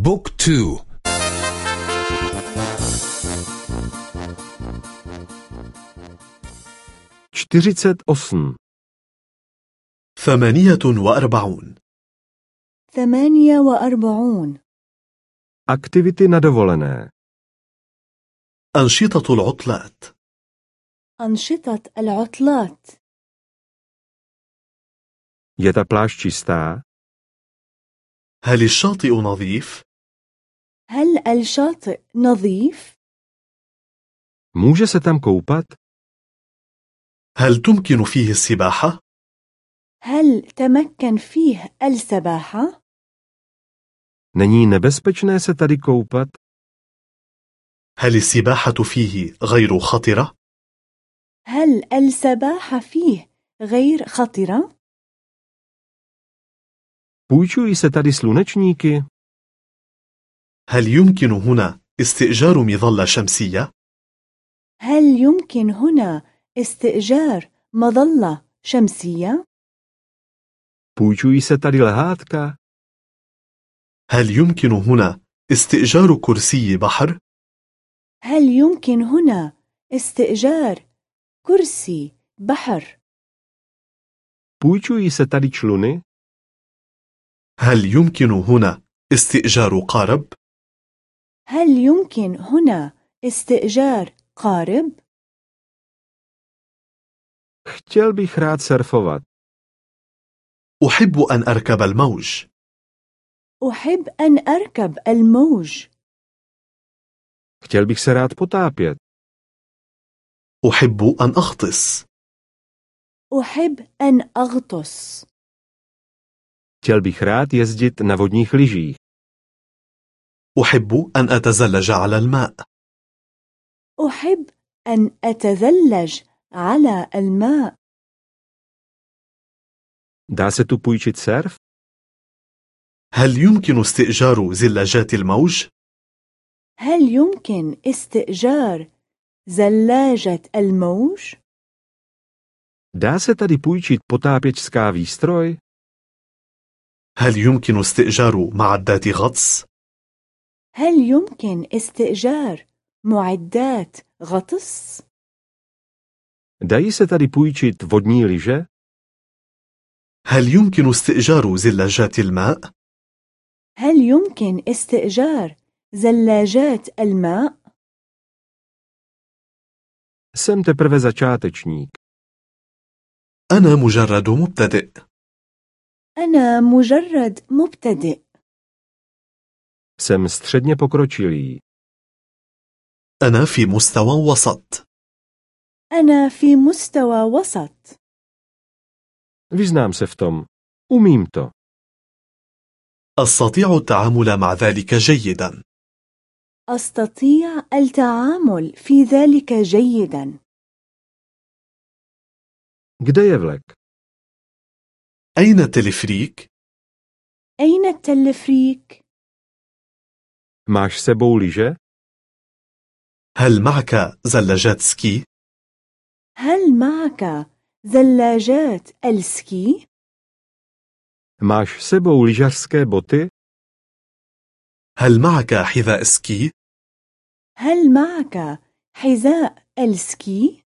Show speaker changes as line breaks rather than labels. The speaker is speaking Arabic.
بوك تو.
čtyřicet osm,
ثمانية وأربعون.
ثمانية وأربعون.
na dovolené,
أنشطة العطلات.
أنشطة العطلات.
je ta pláž čistá,
هل الشاطئ نظيف؟
هل الشاطئ نظيف؟
může se tam koupat,
هل تمكن فيه السباحة؟
هل تمكن فيه السباحة؟
není nebezpečné se tady koupat,
هل السباحة فيه غير خطرة؟
هل السباحة فيه غير خطرة؟
půjčují se tady slunečníky,
هل يمكن هنا استئجار مظلة شمسية؟
هل يمكن هنا استئجار مظلة شمسية؟
půjčují se tady lehátka,
هل يمكن هنا استئجار كرسي بحر؟
هل يمكن هنا استئجار كرسي بحر؟
půjčují se tady čluny,
هل يمكن هنا استئجار قارب؟
هل يمكن هنا استئجار قارب؟
chtěl bych rád surfovat,
أحب أن أركب الموج
أحب أن أركب الموج
chtěl bych se rád potápět,
أحب أن أغطس
أحب أن أغطس
chtěl bych rád jezdit na vodních lyžích,
أحب أن أتزلج على الماء
أحب أن أتزلج على الماء
dá se tu půjčit surf,
هل يمكن استئجار زلاجات الموج؟
هل يمكن استئجار زلاجة الموج؟
dá se tady půjčit potápěčská výstroj,
هل يمكن استئجار معدات غطس؟
هل يمكن استئجار معدات غطس؟
dají se tady půjčit vodní lyže,
هل يمكن استئجار زلاجات الماء؟
هل يمكن استئجار زلاجات الماء؟
jsem teprve začátečník,
أنا مجرد مبتدئ
أنا مجرد مبتدئ
jsem středně pokročilý,
أنا في مستوى وسط.
أنا في مستوى وسط.
Vyznám se v tom, umím to,
أستطيع التعامل مع ذلك جيدا.
أستطيع التعامل في ذلك جيدا.
Kde je vlek,
أين التلفريك؟
أين التلفريك؟
Máš sebou lyže,
هل معك زلاجات سكي؟
هل معك زلاجات السكي؟
máš sebou lyžařské boty,
هل معك حذاء سكي؟
هل معك حذاء السكي؟